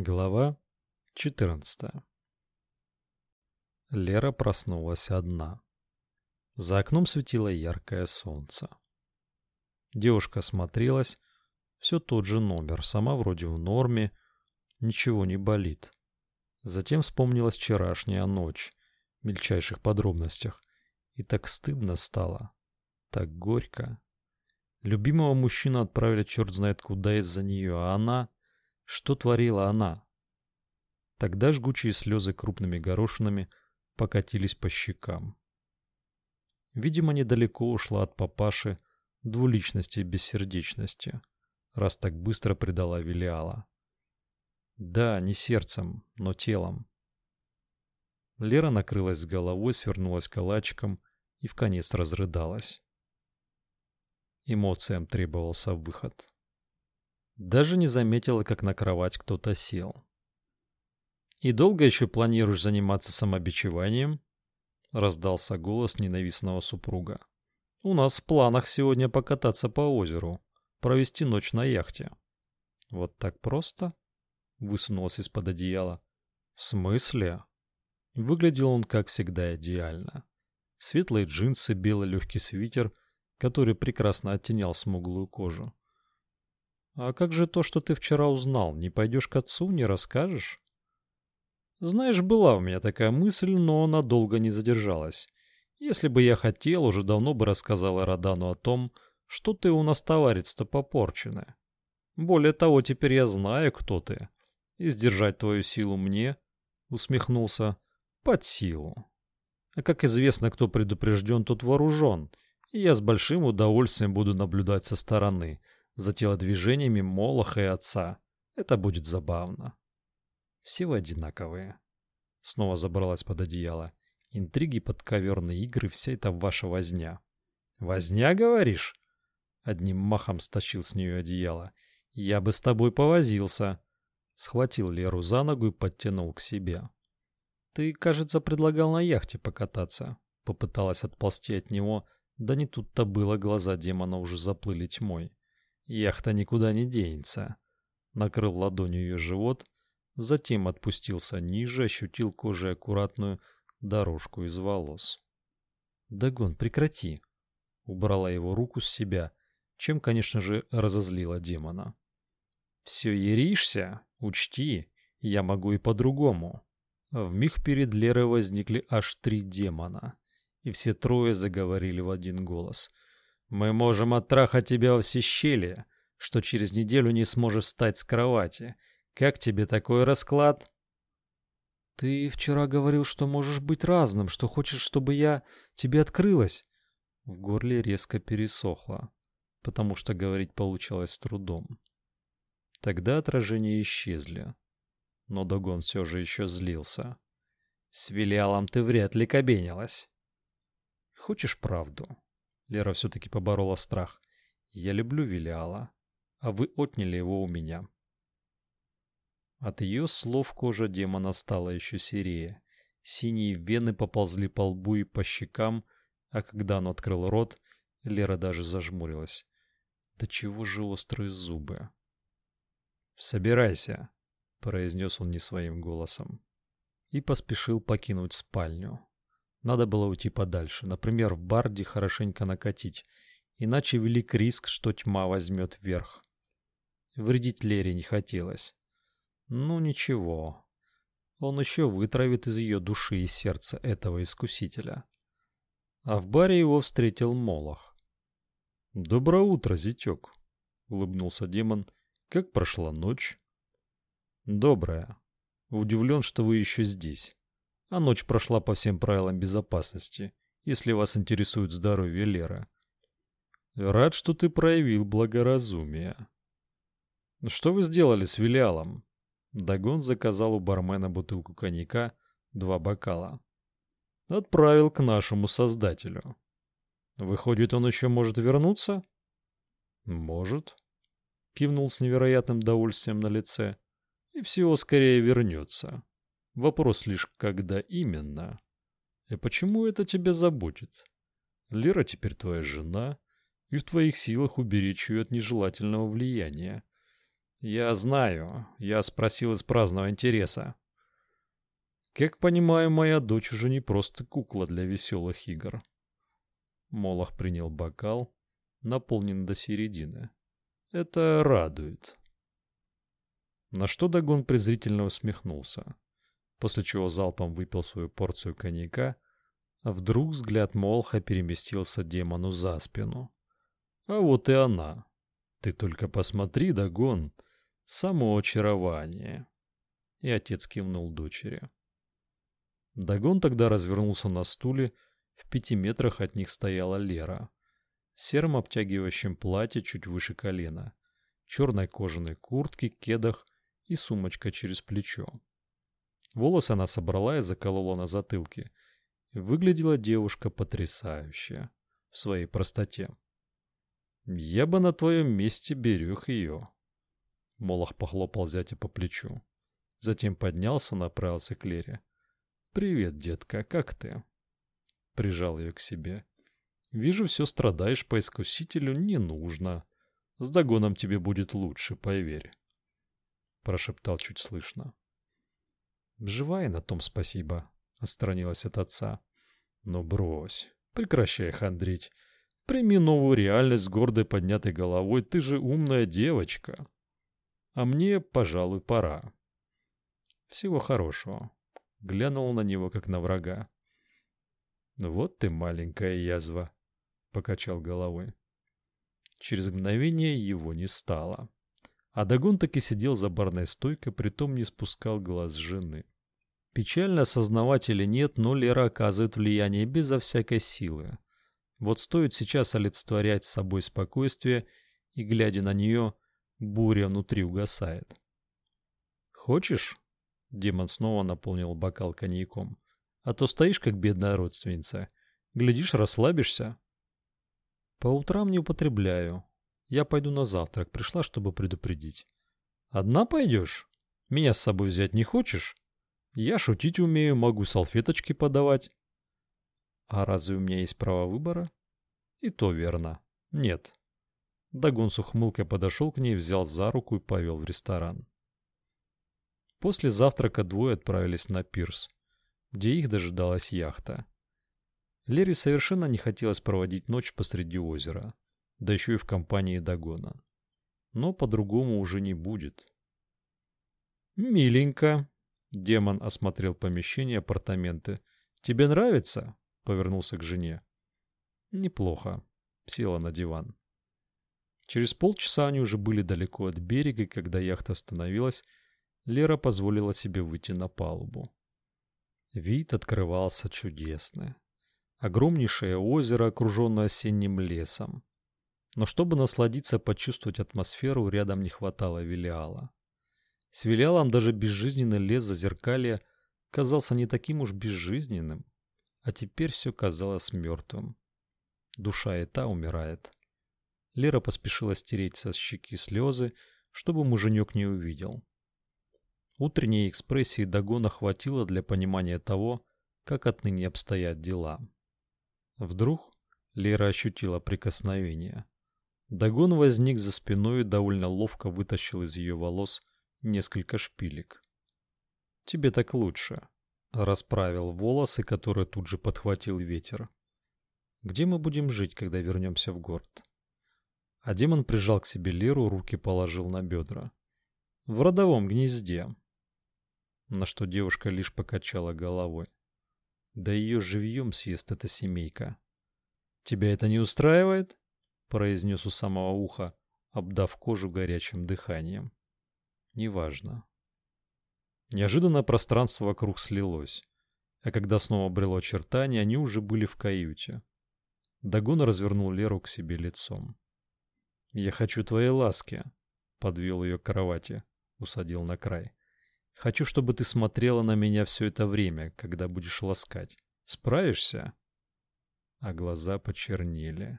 Глава 14. Лера проснулась одна. За окном светило яркое солнце. Девушка смотрелась, все тот же номер, сама вроде в норме, ничего не болит. Затем вспомнилась вчерашняя ночь в мельчайших подробностях, и так стыдно стало, так горько. Любимого мужчину отправили черт знает куда из-за нее, а она что творила она? Тогда жгучие слезы крупными горошинами покатились по щекам. Видимо, недалеко ушла от папаши двуличности и бессердечности, раз так быстро предала Велиала. Да, не сердцем, но телом. Лера накрылась с головой, свернулась калачиком и в конец разрыдалась. Эмоциям требовался выход. Даже не заметила, как на кровать кто-то сел. «И долго еще планируешь заниматься самобичеванием?» — раздался голос ненавистного супруга. «У нас в планах сегодня покататься по озеру, провести ночь на яхте». «Вот так просто?» — высунулась из-под одеяла. «В смысле?» Выглядел он, как всегда, идеально. Светлые джинсы, белый легкий свитер, который прекрасно оттенял смуглую кожу. А как же то, что ты вчера узнал? Не пойдешь к отцу, не расскажешь? Знаешь, была у меня такая мысль, но надолго не задержалась. Если бы я хотел, уже давно бы рассказала Радану о том, что ты у нас товарищ-то попорченная. Более того, теперь я знаю, кто ты. И сдержать твою силу мне, усмехнулся, под силу. А как известно, кто предупрежден, тот вооружен, и я с большим удовольствием буду наблюдать со стороны — за телодвижениями Молоха и отца. Это будет забавно. Все вы одинаковые. Снова забралась под одеяло. Интриги, подковерные игры, вся эта ваша возня. Возня, говоришь? Одним махом стащил с нее одеяло. Я бы с тобой повозился. Схватил Леру за ногу и подтянул к себе. Ты, кажется, предлагал на яхте покататься. Попыталась отползти от него, да не тут-то было, глаза демона уже заплыли тьмой. Яхта никуда не денется. Накрыл ладонью ее живот, затем отпустился ниже, ощутил кожей аккуратную дорожку из волос. «Дагон, прекрати!» Убрала его руку с себя, чем, конечно же, разозлила демона. «Все еришься? Учти, я могу и по-другому». В миг перед Лерой возникли аж три демона, и все трое заговорили в один голос. Мы можем оттрахать тебя во все щели, что через неделю не сможешь встать с кровати. Как тебе такой расклад? Ты вчера говорил, что можешь быть разным, что хочешь, чтобы я тебе открылась. В горле резко пересохло, потому что говорить получалось с трудом. Тогда отражения исчезли. Но Догон все же еще злился. С Вилиалом ты вряд ли кабенилась. Хочешь правду? Лера все-таки поборола страх. «Я люблю Вилиала, а вы отняли его у меня». От ее слов кожа демона стала еще серее. Синие вены поползли по лбу и по щекам, а когда он открыл рот, Лера даже зажмурилась. Да чего же острые зубы? «Собирайся», — произнес он не своим голосом. И поспешил покинуть спальню. Надо было уйти подальше, например, в барде хорошенько накатить, иначе велик риск, что тьма возьмет верх. Вредить Лере не хотелось. Ну ничего, он еще вытравит из ее души и сердца этого искусителя. А в баре его встретил Молох. «Доброе утро, зятек!» — улыбнулся демон. «Как прошла ночь?» «Добрая. Удивлен, что вы еще здесь а ночь прошла по всем правилам безопасности, если вас интересует здоровье Леры. Рад, что ты проявил благоразумие. Что вы сделали с Вилиалом? Дагон заказал у бармена бутылку коньяка, два бокала. Отправил к нашему создателю. Выходит, он еще может вернуться? Может. Кивнул с невероятным довольствием на лице. И всего скорее вернется. Вопрос лишь, когда именно. И почему это тебя заботит? Лера теперь твоя жена, и в твоих силах уберечь ее от нежелательного влияния. Я знаю, я спросил из праздного интереса. Как понимаю, моя дочь уже не просто кукла для веселых игр. Молох принял бокал, наполнен до середины. Это радует. На что Дагон презрительно усмехнулся, после чего залпом выпил свою порцию коньяка, а вдруг взгляд Молха переместился демону за спину. А вот и она. Ты только посмотри, Дагон, само очарование. И отец кивнул дочери. Дагон тогда развернулся на стуле, в пяти метрах от них стояла Лера. В сером обтягивающем платье чуть выше колена, черной кожаной куртке, кедах и сумочка через плечо. Волосы она собрала и заколола на затылке. Выглядела девушка потрясающе в своей простоте. Я бы на твоем месте берег ее. Молох похлопал зятя по плечу. Затем поднялся, направился к Лере. «Привет, детка, как ты?» Прижал ее к себе. «Вижу, все страдаешь по искусителю, не нужно. С догоном тебе будет лучше, поверь» прошептал чуть слышно. «Живая на том спасибо», — отстранилась от отца. «Но брось, прекращай хандрить. Прими новую реальность с гордой поднятой головой, ты же умная девочка. А мне, пожалуй, пора». «Всего хорошего», — глянул на него, как на врага. «Вот ты маленькая язва», — покачал головой. Через мгновение его не стало. А Дагон таки сидел за барной стойкой, притом не спускал глаз с жены. Печально осознавать или нет, но Лера оказывает влияние безо всякой силы. Вот стоит сейчас олицетворять с собой спокойствие, и, глядя на нее, буря внутри угасает. «Хочешь?» — демон снова наполнил бокал коньяком. «А то стоишь, как бедная родственница. Глядишь, расслабишься». «По утрам не употребляю», я пойду на завтрак, пришла, чтобы предупредить. Одна пойдешь? Меня с собой взять не хочешь? Я шутить умею, могу салфеточки подавать. А разве у меня есть право выбора? И то верно. Нет. Дагон с ухмылкой подошел к ней, взял за руку и повел в ресторан. После завтрака двое отправились на пирс, где их дожидалась яхта. Лере совершенно не хотелось проводить ночь посреди озера да еще и в компании Дагона. Но по-другому уже не будет. «Миленько», — демон осмотрел помещение, апартаменты. «Тебе нравится?» — повернулся к жене. «Неплохо», — села на диван. Через полчаса они уже были далеко от берега, и когда яхта остановилась, Лера позволила себе выйти на палубу. Вид открывался чудесный. Огромнейшее озеро, окруженное осенним лесом. Но чтобы насладиться, почувствовать атмосферу, рядом не хватало Велиала. С Велиалом даже безжизненный лес зазеркалья казался не таким уж безжизненным, а теперь все казалось мертвым. Душа и та умирает. Лера поспешила стереть со щеки слезы, чтобы муженек не увидел. Утренней экспрессии Дагона хватило для понимания того, как отныне обстоят дела. Вдруг Лера ощутила прикосновение. Дагон возник за спиной и довольно ловко вытащил из ее волос несколько шпилек. «Тебе так лучше», — расправил волосы, которые тут же подхватил ветер. «Где мы будем жить, когда вернемся в город?» А демон прижал к себе Леру, руки положил на бедра. «В родовом гнезде». На что девушка лишь покачала головой. «Да ее живьем съест эта семейка». «Тебя это не устраивает?» Произнес у самого уха, обдав кожу горячим дыханием. Неважно. Неожиданно пространство вокруг слилось, а когда снова обрело очертания, они уже были в каюте. Дагон развернул Леру к себе лицом. «Я хочу твоей ласки», — подвел ее к кровати, усадил на край. «Хочу, чтобы ты смотрела на меня все это время, когда будешь ласкать. Справишься?» А глаза почернели.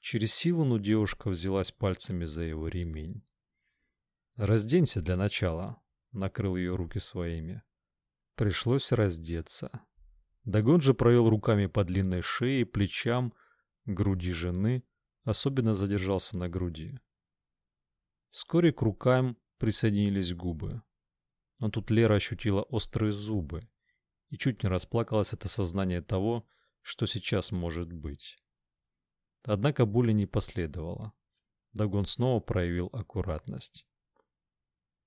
Через силу, но девушка взялась пальцами за его ремень. «Разденься для начала», — накрыл ее руки своими. Пришлось раздеться. Дагон же провел руками по длинной шее, плечам, груди жены, особенно задержался на груди. Вскоре к рукам присоединились губы. Но тут Лера ощутила острые зубы и чуть не расплакалась от осознания того, что сейчас может быть. Однако боли не последовало. Дагон снова проявил аккуратность.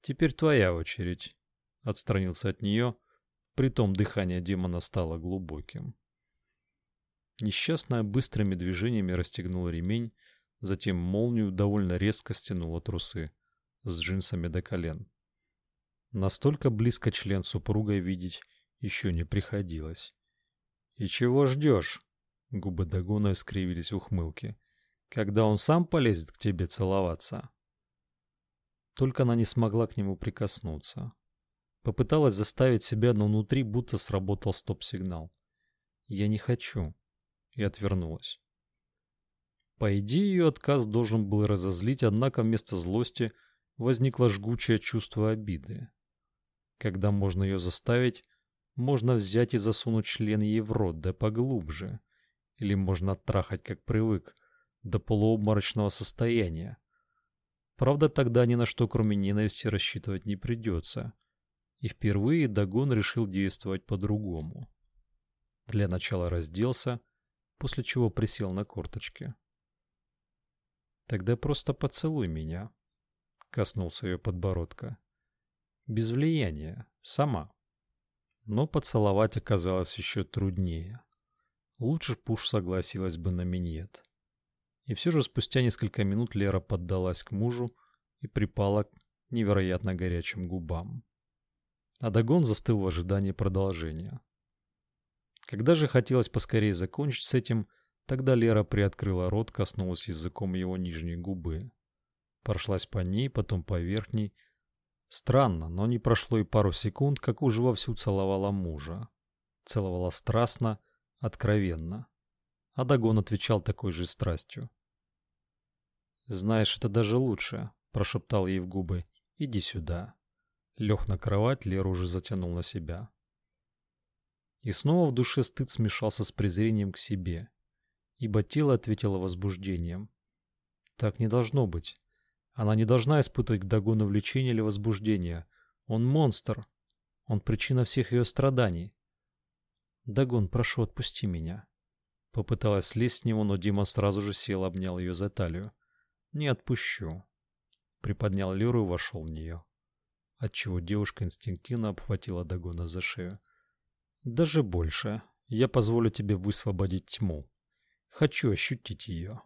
«Теперь твоя очередь», — отстранился от нее, притом дыхание демона стало глубоким. Несчастная быстрыми движениями расстегнула ремень, затем молнию довольно резко стянула трусы с джинсами до колен. Настолько близко член супруга видеть еще не приходилось. «И чего ждешь?» Губы Дагона искривились в ухмылке. «Когда он сам полезет к тебе целоваться?» Только она не смогла к нему прикоснуться. Попыталась заставить себя, но внутри будто сработал стоп-сигнал. «Я не хочу». И отвернулась. По идее, ее отказ должен был разозлить, однако вместо злости возникло жгучее чувство обиды. Когда можно ее заставить, можно взять и засунуть член ей в рот, да поглубже. Или можно оттрахать, как привык, до полуобморочного состояния. Правда, тогда ни на что, кроме ненависти, рассчитывать не придется. И впервые Дагон решил действовать по-другому. Для начала разделся, после чего присел на корточки. Тогда просто поцелуй меня. Коснулся ее подбородка. Без влияния, сама. Но поцеловать оказалось еще труднее. Лучше Пуш согласилась бы на миньет. И все же спустя несколько минут Лера поддалась к мужу и припала к невероятно горячим губам. Адагон застыл в ожидании продолжения. Когда же хотелось поскорее закончить с этим, Тогда Лера приоткрыла рот, коснулась языком его нижней губы. Прошлась по ней, потом по верхней. Странно, но не прошло и пару секунд, как уже вовсю целовала мужа. Целовала страстно, откровенно. А Дагон отвечал такой же страстью. «Знаешь, это даже лучше», — прошептал ей в губы. «Иди сюда». Лег на кровать, Леру уже затянул на себя. И снова в душе стыд смешался с презрением к себе ибо тело ответило возбуждением. Так не должно быть. Она не должна испытывать к Дагону влечение или возбуждение. Он монстр. Он причина всех ее страданий. Дагон, прошу, отпусти меня. Попыталась слезть с него, но Дима сразу же сел, обнял ее за талию. Не отпущу. Приподнял Леру и вошел в нее. Отчего девушка инстинктивно обхватила Дагона за шею. Даже больше. Я позволю тебе высвободить тьму. Хочу ощутить ее.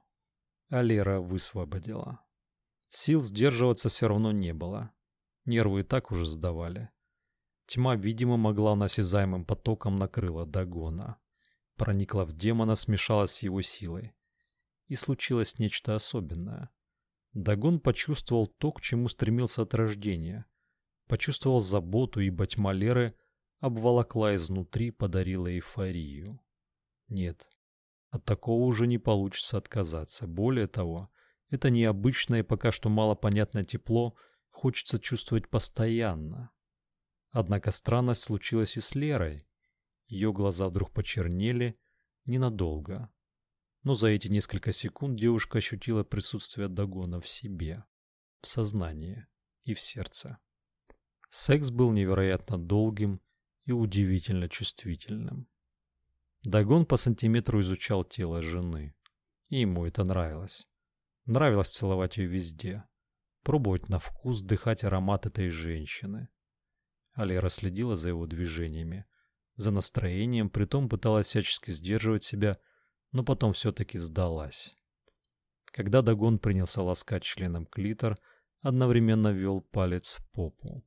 А Лера высвободила. Сил сдерживаться все равно не было. Нервы и так уже сдавали. Тьма, видимо, могла насязаемым потоком накрыла Дагона. Проникла в демона, смешалась с его силой. И случилось нечто особенное. Дагон почувствовал то, к чему стремился от рождения. Почувствовал заботу, ибо тьма Леры обволокла изнутри, подарила эйфорию. Нет, от такого уже не получится отказаться. Более того, это необычное и пока что малопонятное тепло хочется чувствовать постоянно. Однако странность случилась и с Лерой. Ее глаза вдруг почернели ненадолго. Но за эти несколько секунд девушка ощутила присутствие Дагона в себе, в сознании и в сердце. Секс был невероятно долгим и удивительно чувствительным. Дагон по сантиметру изучал тело жены. И ему это нравилось. Нравилось целовать ее везде. Пробовать на вкус, дыхать аромат этой женщины. Алера следила за его движениями, за настроением, притом пыталась всячески сдерживать себя, но потом все-таки сдалась. Когда Дагон принялся ласкать членом клитор, одновременно ввел палец в попу.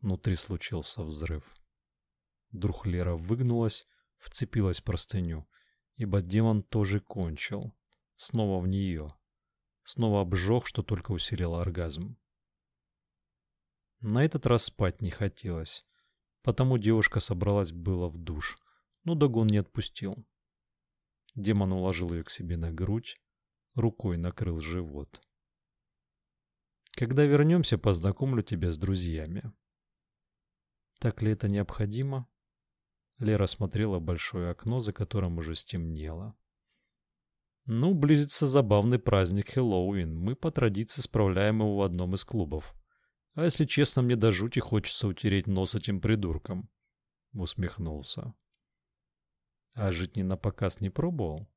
Внутри случился взрыв. Вдруг Лера выгнулась, вцепилась в простыню, ибо демон тоже кончил. Снова в нее. Снова обжег, что только усилил оргазм. На этот раз спать не хотелось, потому девушка собралась было в душ, но догон не отпустил. Демон уложил ее к себе на грудь, рукой накрыл живот. Когда вернемся, познакомлю тебя с друзьями. Так ли это необходимо? Лера смотрела большое окно, за которым уже стемнело. Ну, близится забавный праздник Хэллоуин. Мы по традиции справляем его в одном из клубов. А если честно, мне до жути хочется утереть нос этим придуркам. Усмехнулся. А жить не на показ не пробовал?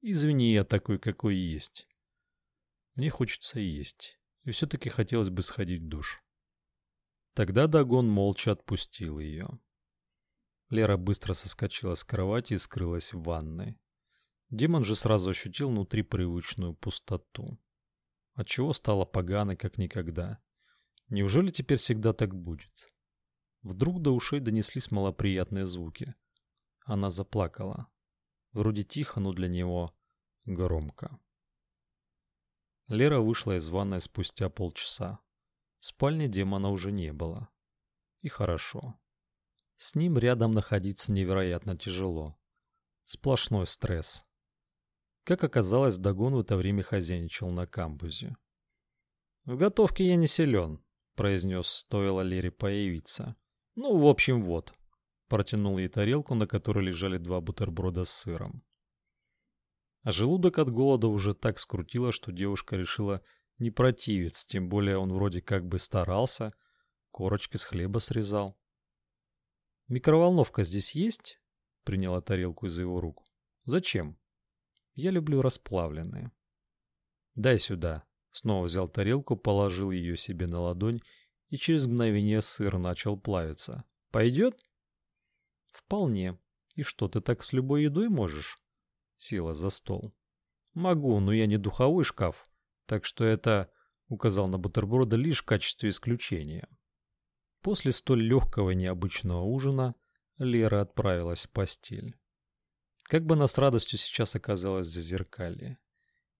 Извини, я такой, какой есть. Мне хочется есть. И все-таки хотелось бы сходить в душ. Тогда Дагон молча отпустил ее. Лера быстро соскочила с кровати и скрылась в ванной. Демон же сразу ощутил внутри привычную пустоту. Отчего стало погано, как никогда. Неужели теперь всегда так будет? Вдруг до ушей донеслись малоприятные звуки. Она заплакала. Вроде тихо, но для него громко. Лера вышла из ванной спустя полчаса. В спальне демона уже не было. И хорошо. С ним рядом находиться невероятно тяжело. Сплошной стресс. Как оказалось, Дагон в это время хозяйничал на камбузе. «В готовке я не силен», — произнес, стоило Лере появиться. «Ну, в общем, вот». Протянул ей тарелку, на которой лежали два бутерброда с сыром. А желудок от голода уже так скрутило, что девушка решила не противиться, тем более он вроде как бы старался, корочки с хлеба срезал. «Микроволновка здесь есть?» — приняла тарелку из его рук. «Зачем?» «Я люблю расплавленные». «Дай сюда». Снова взял тарелку, положил ее себе на ладонь, и через мгновение сыр начал плавиться. «Пойдет?» «Вполне. И что, ты так с любой едой можешь?» Села за стол. «Могу, но я не духовой шкаф, так что это...» — указал на бутерброды лишь в качестве исключения. После столь легкого необычного ужина Лера отправилась в постель. Как бы она с радостью сейчас оказалась в зазеркалье.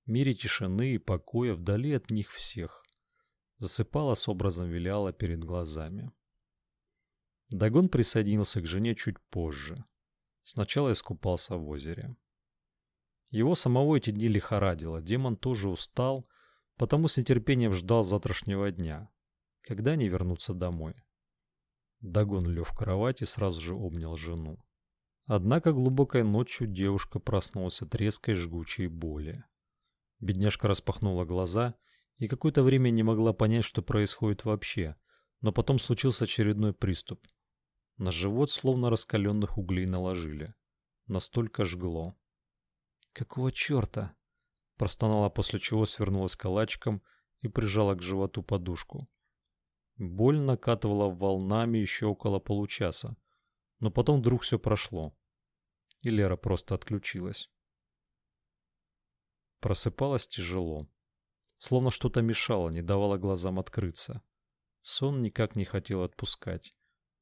Мире тишины и покоя вдали от них всех. Засыпала с образом виляла перед глазами. Дагон присоединился к жене чуть позже. Сначала искупался в озере. Его самого эти дни лихорадило, демон тоже устал, потому с нетерпением ждал завтрашнего дня, когда они вернутся домой. Дагон лег в кровати и сразу же обнял жену. Однако глубокой ночью девушка проснулась от резкой жгучей боли. Бедняжка распахнула глаза и какое-то время не могла понять, что происходит вообще, но потом случился очередной приступ. На живот словно раскаленных углей наложили. Настолько жгло. «Какого черта?» Простонала, после чего свернулась калачиком и прижала к животу подушку. Боль накатывала волнами еще около получаса, но потом вдруг все прошло, и Лера просто отключилась. Просыпалась тяжело, словно что-то мешало, не давало глазам открыться. Сон никак не хотел отпускать,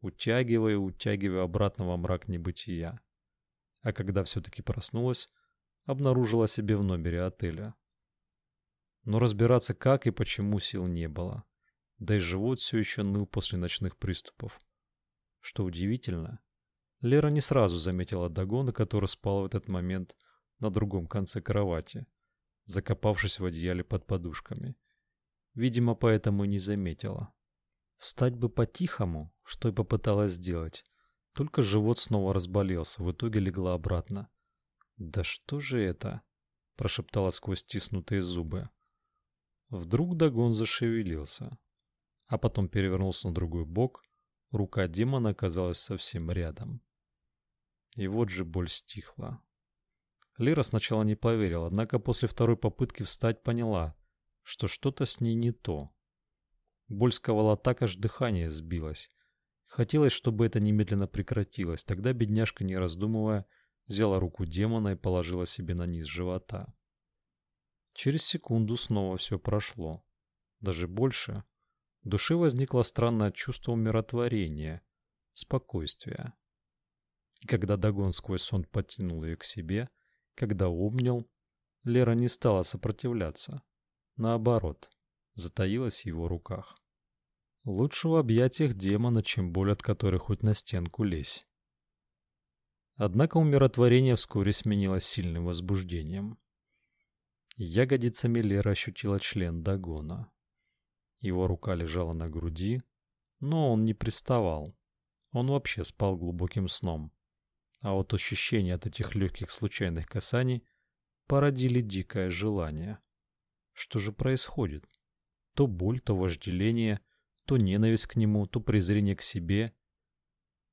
утягивая и утягивая обратно во мрак небытия. А когда все-таки проснулась, обнаружила себе в номере отеля. Но разбираться как и почему сил не было. Да и живот все еще ныл после ночных приступов. Что удивительно, Лера не сразу заметила Дагона, который спал в этот момент на другом конце кровати, закопавшись в одеяле под подушками. Видимо, поэтому и не заметила. Встать бы по-тихому, что и попыталась сделать. Только живот снова разболелся, в итоге легла обратно. «Да что же это?» — прошептала сквозь стиснутые зубы. Вдруг Дагон зашевелился, а потом перевернулся на другой бок, рука демона оказалась совсем рядом. И вот же боль стихла. Лера сначала не поверила, однако после второй попытки встать поняла, что что-то с ней не то. Боль сковала так, аж дыхание сбилось. Хотелось, чтобы это немедленно прекратилось. Тогда бедняжка, не раздумывая, взяла руку демона и положила себе на низ живота. Через секунду снова все прошло. Даже больше. В душе возникло странное чувство умиротворения, спокойствия. И когда Дагон сквозь сон подтянул ее к себе, когда обнял, Лера не стала сопротивляться. Наоборот, затаилась в его руках. Лучше в объятиях демона, чем боль от которой хоть на стенку лезь. Однако умиротворение вскоре сменилось сильным возбуждением. Ягодицами Лера ощутила член Дагона. Его рука лежала на груди, но он не приставал. Он вообще спал глубоким сном. А вот ощущение от этих легких случайных касаний породили дикое желание. Что же происходит? То боль, то вожделение, то ненависть к нему, то презрение к себе.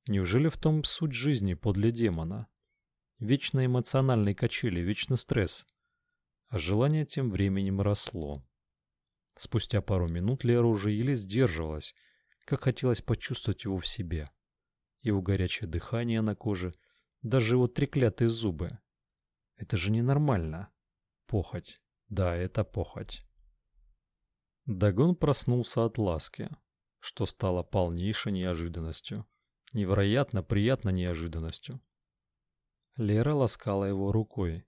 Неужели в том суть жизни подле демона? Вечно эмоциональные качели, вечный стресс. А желание тем временем росло. Спустя пару минут Лера уже еле сдерживалась, как хотелось почувствовать его в себе. Его горячее дыхание на коже, даже его треклятые зубы. Это же ненормально. Похоть. Да, это похоть. Дагон проснулся от ласки, что стало полнейшей неожиданностью. Невероятно приятной неожиданностью. Лера ласкала его рукой,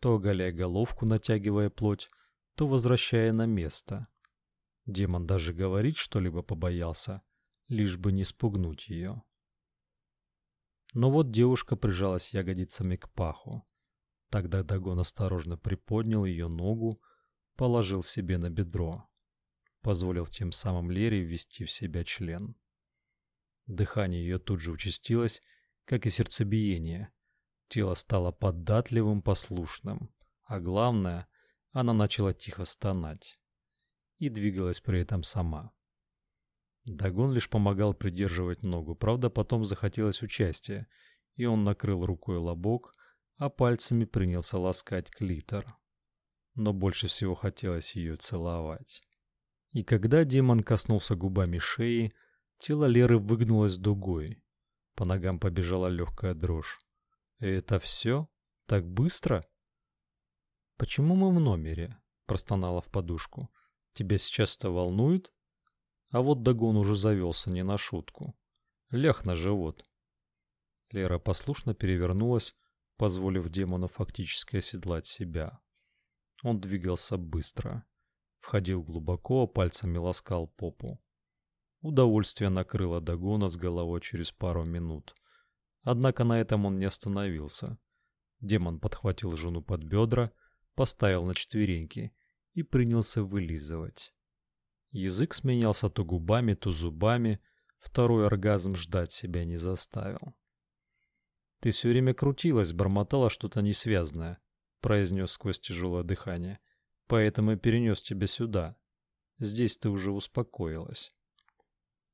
то оголяя головку, натягивая плоть, то возвращая на место. Демон даже говорить что-либо побоялся, лишь бы не спугнуть ее. Но вот девушка прижалась ягодицами к паху. Тогда Дагон осторожно приподнял ее ногу, положил себе на бедро, позволил тем самым Лере ввести в себя член. Дыхание ее тут же участилось, как и сердцебиение. Тело стало податливым, послушным, а главное, она начала тихо стонать и двигалась при этом сама. Дагон лишь помогал придерживать ногу, правда, потом захотелось участия, и он накрыл рукой лобок, а пальцами принялся ласкать клитор. Но больше всего хотелось ее целовать. И когда демон коснулся губами шеи, тело Леры выгнулось дугой. По ногам побежала легкая дрожь. «Это все? Так быстро?» «Почему мы в номере?» — простонала в подушку. «Тебя сейчас-то волнует?» А вот Дагон уже завелся не на шутку. Ляг на живот. Лера послушно перевернулась, позволив демону фактически оседлать себя. Он двигался быстро. Входил глубоко, пальцами ласкал попу. Удовольствие накрыло Дагона с головой через пару минут. Однако на этом он не остановился. Демон подхватил жену под бедра, поставил на четвереньки и принялся вылизывать. Язык сменялся то губами, то зубами, второй оргазм ждать себя не заставил. «Ты все время крутилась, бормотала что-то несвязное», — произнес сквозь тяжелое дыхание. «Поэтому и перенес тебя сюда. Здесь ты уже успокоилась».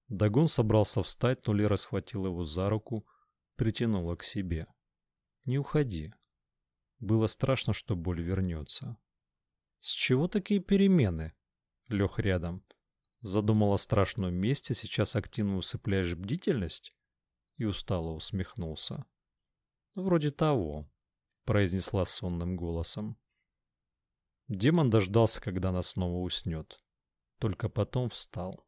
Дагон собрался встать, но Лера схватила его за руку, притянула к себе. «Не уходи». Было страшно, что боль вернется. «С чего такие перемены?» Лег рядом. Задумал о страшном месте, сейчас активно усыпляешь бдительность? И устало усмехнулся. Вроде того, произнесла сонным голосом. Демон дождался, когда она снова уснет. Только потом встал.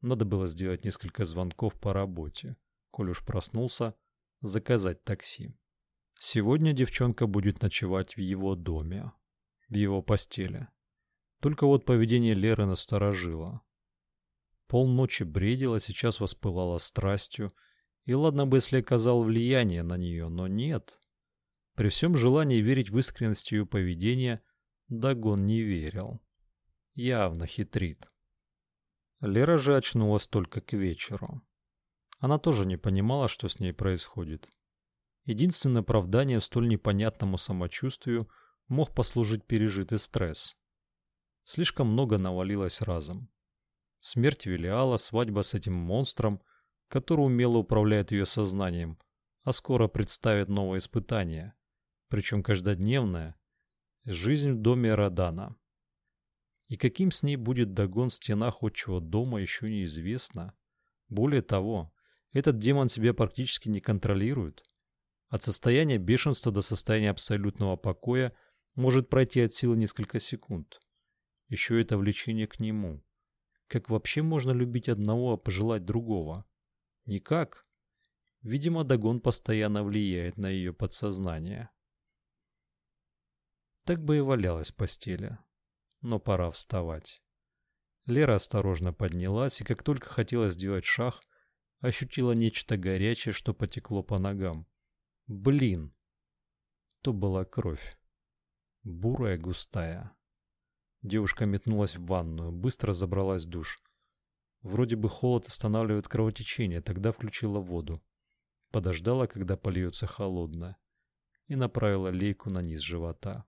Надо было сделать несколько звонков по работе. Коль уж проснулся, заказать такси. Сегодня девчонка будет ночевать в его доме, в его постели. Только вот поведение Леры насторожило. Полночи бредила, сейчас воспылала страстью, и ладно бы, если оказал влияние на нее, но нет. При всем желании верить в искренность ее поведения, Дагон не верил. Явно хитрит. Лера же очнулась только к вечеру. Она тоже не понимала, что с ней происходит. Единственное оправдание столь непонятному самочувствию мог послужить пережитый стресс. Слишком много навалилось разом. Смерть Велиала, свадьба с этим монстром, который умело управляет ее сознанием, а скоро представит новое испытание, причем каждодневное, жизнь в доме Радана. И каким с ней будет догон в стенах отчего дома, еще неизвестно. Более того, этот демон себя практически не контролирует. От состояния бешенства до состояния абсолютного покоя может пройти от силы несколько секунд. Еще это влечение к нему. Как вообще можно любить одного, а пожелать другого? Никак. Видимо, Дагон постоянно влияет на ее подсознание. Так бы и валялась в постели. Но пора вставать. Лера осторожно поднялась и как только хотела сделать шаг, ощутила нечто горячее, что потекло по ногам. Блин! То была кровь. Бурая, густая. Девушка метнулась в ванную, быстро забралась в душ. Вроде бы холод останавливает кровотечение, тогда включила воду. Подождала, когда польется холодная, и направила лейку на низ живота.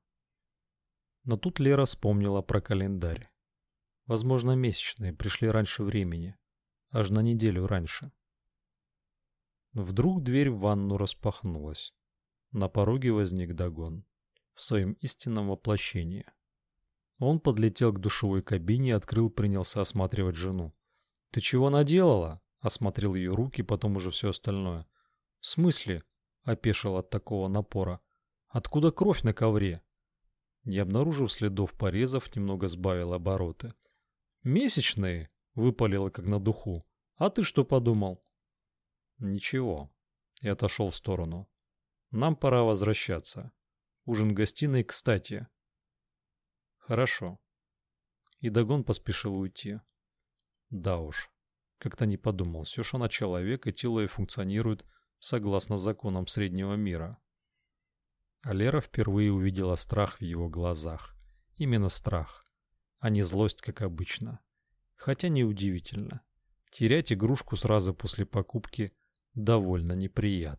Но тут Лера вспомнила про календарь. Возможно, месячные пришли раньше времени, аж на неделю раньше. Вдруг дверь в ванну распахнулась. На пороге возник Дагон в своем истинном воплощении. Он подлетел к душевой кабине открыл, принялся осматривать жену. «Ты чего наделала?» — осмотрел ее руки, потом уже все остальное. «В смысле?» — опешил от такого напора. «Откуда кровь на ковре?» Не обнаружив следов порезов, немного сбавил обороты. «Месячные?» — выпалила как на духу. «А ты что подумал?» «Ничего». И отошел в сторону. «Нам пора возвращаться. Ужин в гостиной, кстати». «Хорошо». И Дагон поспешил уйти. Да уж, как-то не подумал, все ж она человек, и тело и функционирует согласно законам среднего мира. А Лера впервые увидела страх в его глазах. Именно страх, а не злость, как обычно. Хотя неудивительно. Терять игрушку сразу после покупки довольно неприятно.